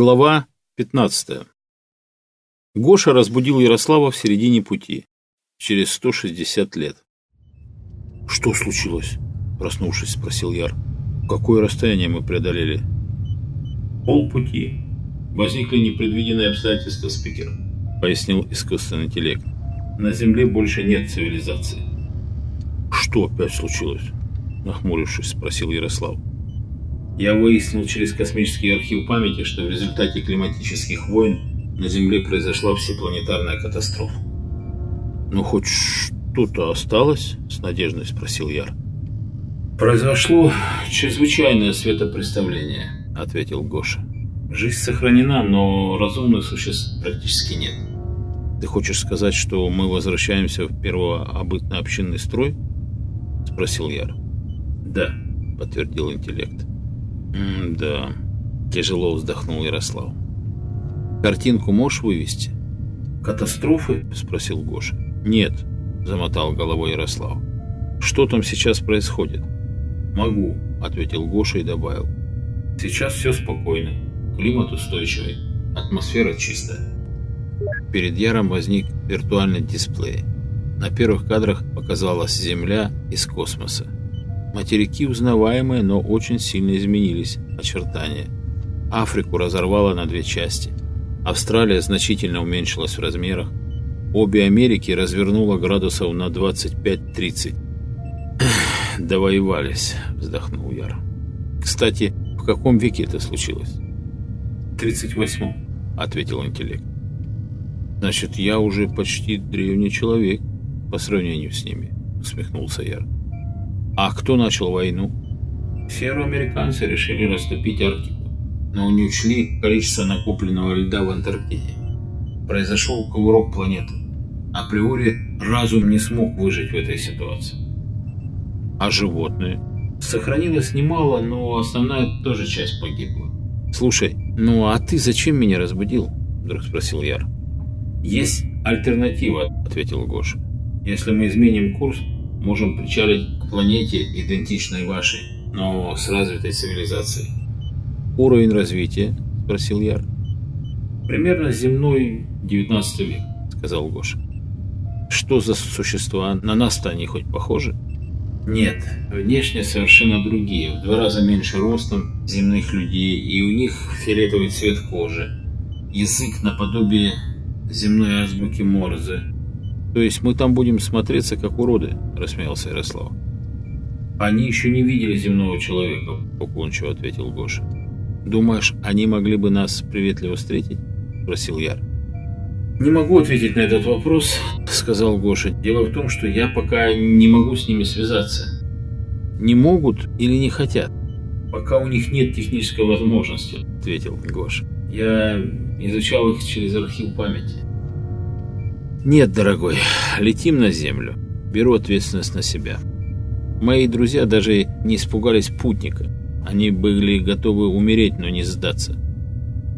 Глава 15. Гоша разбудил Ярослава в середине пути, через 160 лет. «Что случилось?» – проснувшись, спросил Яр. «Какое расстояние мы преодолели?» «Полпути. Возникли непредвиденные обстоятельства, спикер», – пояснил искусственный интеллект. «На Земле больше нет цивилизации». «Что опять случилось?» – нахмурившись, спросил Ярослав. Я выяснил через космический архив памяти, что в результате климатических войн на Земле произошла всепланетарная катастрофа. «Ну, хоть что-то осталось?» – с надеждой спросил Яр. «Произошло чрезвычайное светопредставление», – ответил Гоша. «Жизнь сохранена, но разумных существ практически нет». «Ты хочешь сказать, что мы возвращаемся в первообытно-общинный строй?» – спросил Яр. «Да», – подтвердил интеллект. «Да», — тяжело вздохнул Ярослав. «Картинку можешь вывести?» «Катастрофы?» — спросил Гоша. «Нет», — замотал головой Ярослав. «Что там сейчас происходит?» «Могу», — ответил Гоша и добавил. «Сейчас все спокойно. Климат устойчивый. Атмосфера чистая». Перед Яром возник виртуальный дисплей. На первых кадрах показалась Земля из космоса. Материки, узнаваемые, но очень сильно изменились очертания. Африку разорвало на две части. Австралия значительно уменьшилась в размерах. Обе Америки развернула градусов на 25-30. «Довоевались», — вздохнул Яр. «Кстати, в каком веке это случилось?» 38. — ответил интеллект. «Значит, я уже почти древний человек по сравнению с ними», — усмехнулся Яр. А кто начал войну? Североамериканцы решили растопить Арктику, но не учли количество накопленного льда в Антарктиде. Произошел кувырок планеты. Априори разум не смог выжить в этой ситуации. А животные? Сохранилось немало, но основная тоже часть погибла. Слушай, ну а ты зачем меня разбудил? Вдруг спросил Яр. Есть альтернатива, ответил Гоша. Если мы изменим курс, можем причалить планете, идентичной вашей, но с развитой цивилизацией. Уровень развития? Спросил Яр. Примерно земной 19 век, сказал Гоша. Что за существа? На нас-то они хоть похожи? Нет, внешне совершенно другие, в два раза меньше ростом земных людей, и у них фиолетовый цвет кожи. Язык наподобие земной азбуки Морзе. То есть мы там будем смотреться как уроды, рассмеялся Ярослав. «Они еще не видели земного человека», — уклончиво ответил Гоша. «Думаешь, они могли бы нас приветливо встретить?» — спросил Яр. «Не могу ответить на этот вопрос», — сказал Гоша. «Дело в том, что я пока не могу с ними связаться». «Не могут или не хотят?» «Пока у них нет технической возможности», — ответил Гоша. «Я изучал их через архив памяти». «Нет, дорогой, летим на Землю. Беру ответственность на себя». Мои друзья даже не испугались путника. Они были готовы умереть, но не сдаться.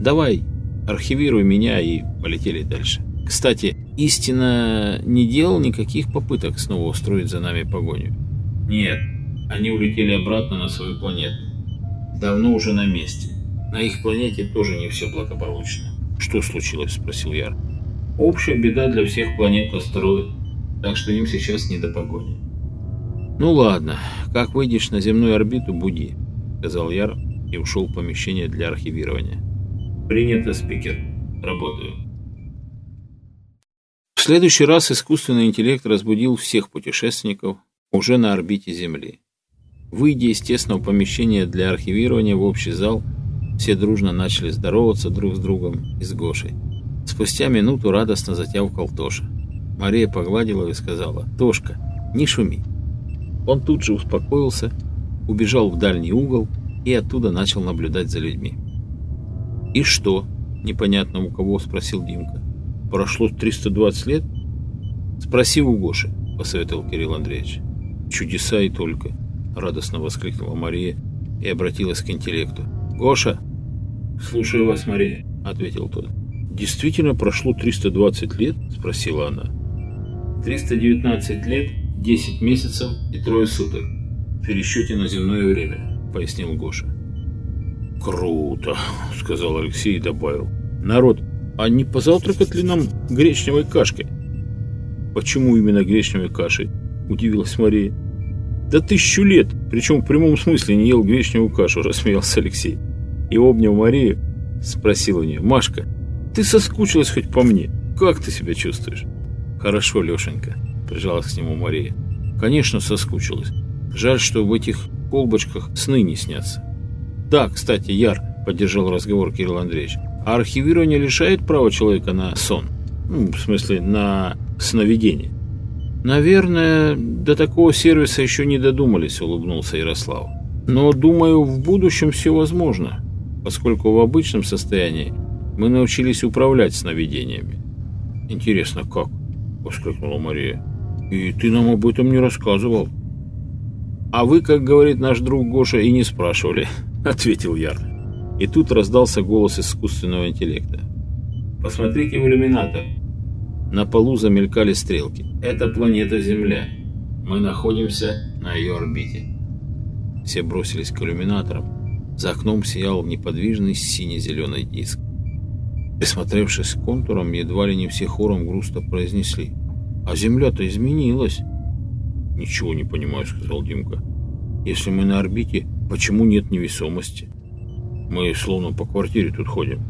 «Давай, архивируй меня» и полетели дальше. Кстати, истина не делал никаких попыток снова устроить за нами погоню. Нет, они улетели обратно на свою планету. Давно уже на месте. На их планете тоже не все благополучно. Что случилось? Спросил Яр. Общая беда для всех планет астероид, так что им сейчас не до погони. Ну ладно, как выйдешь на земную орбиту, буди, сказал Яр и ушел в помещение для архивирования. Принято, спикер. Работаю. В следующий раз искусственный интеллект разбудил всех путешественников уже на орбите Земли. Выйдя из тесного помещения для архивирования в общий зал, все дружно начали здороваться друг с другом и с Гошей. Спустя минуту радостно затявкал Тоша. Мария погладила и сказала «Тошка, не шуми, он тут же успокоился, убежал в дальний угол и оттуда начал наблюдать за людьми. «И что?» – непонятно у кого спросил Димка. «Прошло 320 лет?» «Спроси у Гоши», – посоветовал Кирилл Андреевич. «Чудеса и только!» – радостно воскликнула Мария и обратилась к интеллекту. «Гоша!» «Слушаю вас, Мария», – ответил тот. «Действительно прошло 320 лет?» – спросила она. «319 лет 10 месяцев и трое суток в пересчете на земное время», — пояснил Гоша. «Круто», — сказал Алексей и добавил. «Народ, а не позавтракать ли нам гречневой кашкой?» «Почему именно гречневой кашей?» — удивилась Мария. «Да тысячу лет, причем в прямом смысле не ел гречневую кашу», — рассмеялся Алексей. И обнял Марию, спросил у нее. «Машка, ты соскучилась хоть по мне? Как ты себя чувствуешь?» «Хорошо, Лешенька», прижалась к нему Мария. Конечно, соскучилась. Жаль, что в этих колбочках сны не снятся. Да, кстати, Яр, поддержал разговор Кирилл Андреевич. А архивирование лишает права человека на сон? Ну, в смысле, на сновидение. Наверное, до такого сервиса еще не додумались, улыбнулся Ярослав. Но, думаю, в будущем все возможно, поскольку в обычном состоянии мы научились управлять сновидениями. Интересно, как? воскликнула Мария. И ты нам об этом не рассказывал. А вы, как говорит наш друг Гоша, и не спрашивали, ответил Яр. И тут раздался голос искусственного интеллекта. Посмотрите в иллюминатор. На полу замелькали стрелки. Это планета Земля. Мы находимся на ее орбите. Все бросились к иллюминаторам. За окном сиял неподвижный сине-зеленый диск. Присмотревшись к контурам, едва ли не все хором грустно произнесли – а Земля-то изменилась. Ничего не понимаю, сказал Димка. Если мы на орбите, почему нет невесомости? Мы словно по квартире тут ходим.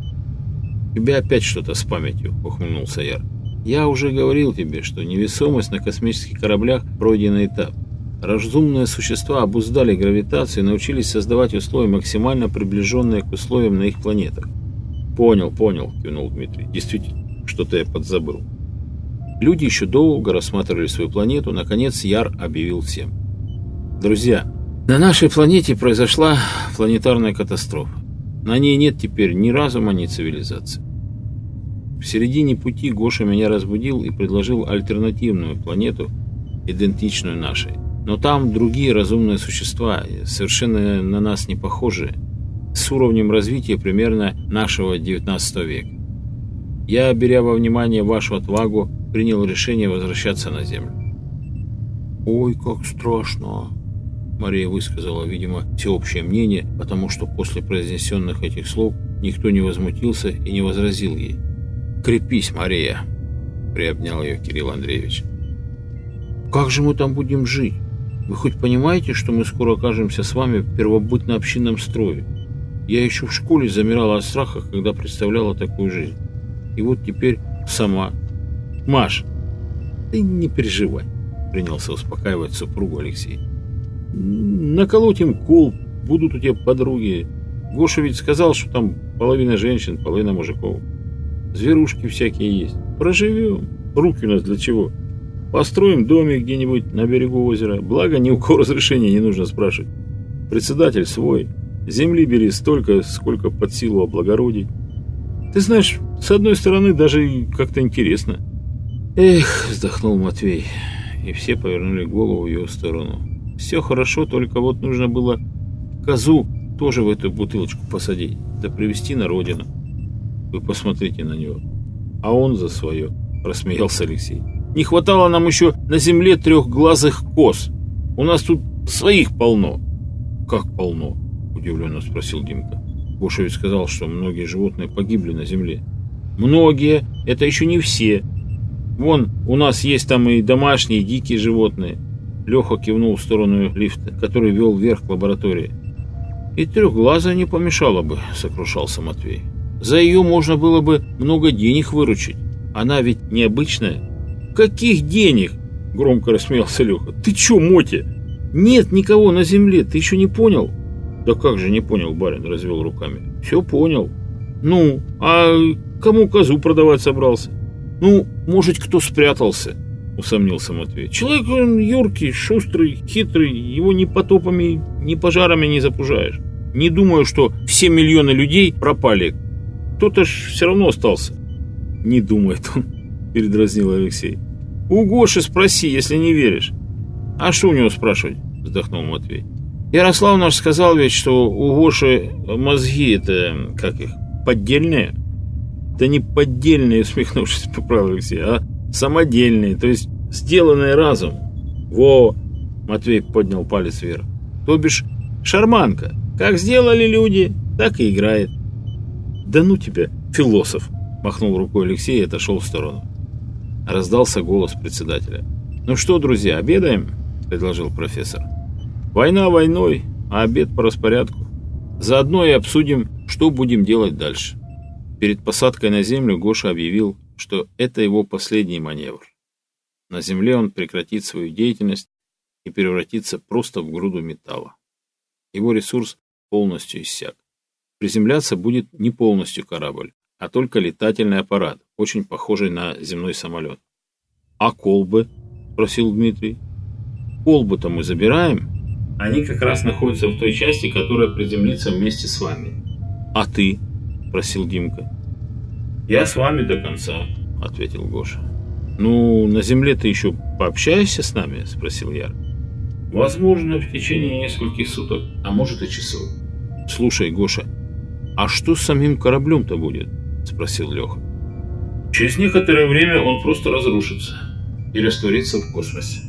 Тебя опять что-то с памятью, ухмыльнулся Яр. Я уже говорил тебе, что невесомость на космических кораблях пройденный этап. Разумные существа обуздали гравитацию и научились создавать условия, максимально приближенные к условиям на их планетах. «Понял, понял», – кивнул Дмитрий. «Действительно, что-то я подзабыл». Люди еще долго рассматривали свою планету. Наконец Яр объявил всем. Друзья, на нашей планете произошла планетарная катастрофа. На ней нет теперь ни разума, ни цивилизации. В середине пути Гоша меня разбудил и предложил альтернативную планету, идентичную нашей. Но там другие разумные существа, совершенно на нас не похожие, с уровнем развития примерно нашего 19 века. Я, беря во внимание вашу отвагу, принял решение возвращаться на землю. «Ой, как страшно!» Мария высказала, видимо, всеобщее мнение, потому что после произнесенных этих слов никто не возмутился и не возразил ей. «Крепись, Мария!» – приобнял ее Кирилл Андреевич. «Как же мы там будем жить? Вы хоть понимаете, что мы скоро окажемся с вами в первобытно-общинном строе? Я еще в школе замирала от страха, когда представляла такую жизнь. И вот теперь сама Маш, ты не переживай, принялся успокаивать супругу Алексей. Наколотим кол, будут у тебя подруги. Гоша ведь сказал, что там половина женщин, половина мужиков. Зверушки всякие есть. Проживем. Руки у нас для чего? Построим домик где-нибудь на берегу озера. Благо, ни у кого разрешения не нужно спрашивать. Председатель свой. Земли бери столько, сколько под силу облагородить. Ты знаешь, с одной стороны, даже как-то интересно. Эх, вздохнул Матвей, и все повернули голову в его сторону. Все хорошо, только вот нужно было козу тоже в эту бутылочку посадить, да привезти на родину. Вы посмотрите на него. А он за свое, рассмеялся Алексей. Не хватало нам еще на земле трехглазых коз. У нас тут своих полно. Как полно? Удивленно спросил Димка. Бошевич сказал, что многие животные погибли на земле. Многие, это еще не все, Вон, у нас есть там и домашние, и дикие животные. Леха кивнул в сторону лифта, который вел вверх к лаборатории. И трехглаза не помешало бы, сокрушался Матвей. За ее можно было бы много денег выручить. Она ведь необычная. Каких денег? Громко рассмеялся Леха. Ты че, Мотя? Нет никого на земле, ты еще не понял? Да как же не понял, барин развел руками. Все понял. Ну, а кому козу продавать собрался? Ну, может, кто спрятался, усомнился Матвей. Человек он юркий, шустрый, хитрый, его ни потопами, ни пожарами не запужаешь. Не думаю, что все миллионы людей пропали. Кто-то ж все равно остался. Не думает он, передразнил Алексей. У Гоши спроси, если не веришь. А что у него спрашивать? Вздохнул Матвей. Ярослав наш сказал ведь, что у Гоши мозги это, как их, поддельные. Это не поддельные, усмехнувшись, поправил Алексей, а самодельные, то есть сделанные разом. Во, Матвей поднял палец вверх. То бишь, шарманка. Как сделали люди, так и играет. Да ну тебя, философ, махнул рукой Алексей и отошел в сторону. Раздался голос председателя. Ну что, друзья, обедаем? предложил профессор. Война войной, а обед по распорядку. Заодно и обсудим, что будем делать дальше. Перед посадкой на землю Гоша объявил, что это его последний маневр. На земле он прекратит свою деятельность и превратится просто в груду металла. Его ресурс полностью иссяк. Приземляться будет не полностью корабль, а только летательный аппарат, очень похожий на земной самолет. «А колбы?» – спросил Дмитрий. «Колбы-то мы забираем?» «Они как раз находятся в той части, которая приземлится вместе с вами». «А ты?» – просил Димка. «Я с вами до конца», — ответил Гоша. «Ну, на земле ты еще пообщаешься с нами?» — спросил Яр. «Возможно, в течение нескольких суток, а может и часов». «Слушай, Гоша, а что с самим кораблем-то будет?» — спросил Леха. «Через некоторое время он просто разрушится и растворится в космосе».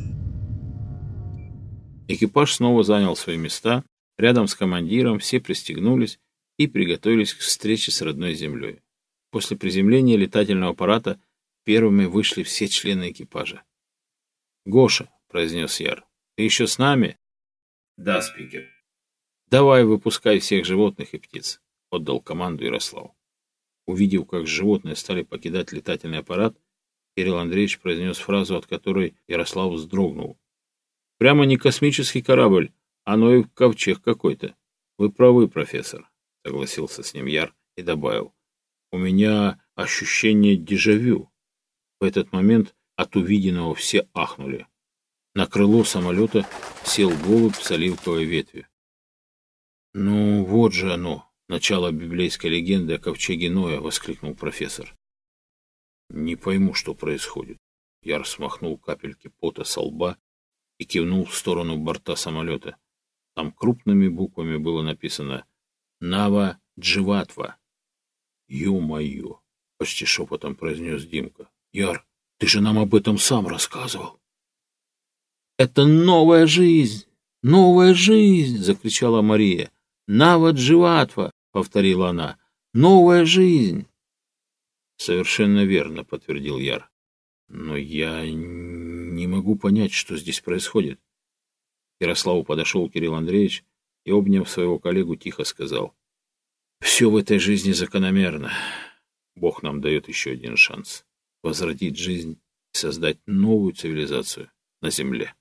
Экипаж снова занял свои места, рядом с командиром все пристегнулись и приготовились к встрече с родной землей. После приземления летательного аппарата первыми вышли все члены экипажа. «Гоша», — произнес Яр, — «ты еще с нами?» «Да, спикер». «Давай выпускай всех животных и птиц», — отдал команду Ярослав. Увидев, как животные стали покидать летательный аппарат, Кирилл Андреевич произнес фразу, от которой Ярослав вздрогнул. «Прямо не космический корабль, а Ноев ковчег какой-то». «Вы правы, профессор», — согласился с ним Яр и добавил. У меня ощущение дежавю. В этот момент от увиденного все ахнули. На крыло самолета сел голубь с оливковой ветви. «Ну, вот же оно!» — начало библейской легенды о ковчеге Ноя, — воскликнул профессор. «Не пойму, что происходит». Я смахнул капельки пота со лба и кивнул в сторону борта самолета. Там крупными буквами было написано «Нава Дживатва». «Ё-моё!» — почти шепотом произнес Димка. «Яр, ты же нам об этом сам рассказывал!» «Это новая жизнь! Новая жизнь!» — закричала Мария. «Навод Живатва!» — повторила она. «Новая жизнь!» «Совершенно верно», — подтвердил Яр. «Но я не могу понять, что здесь происходит». К Ярославу подошел Кирилл Андреевич и, обняв своего коллегу, тихо сказал — все в этой жизни закономерно. Бог нам дает еще один шанс возродить жизнь и создать новую цивилизацию на Земле.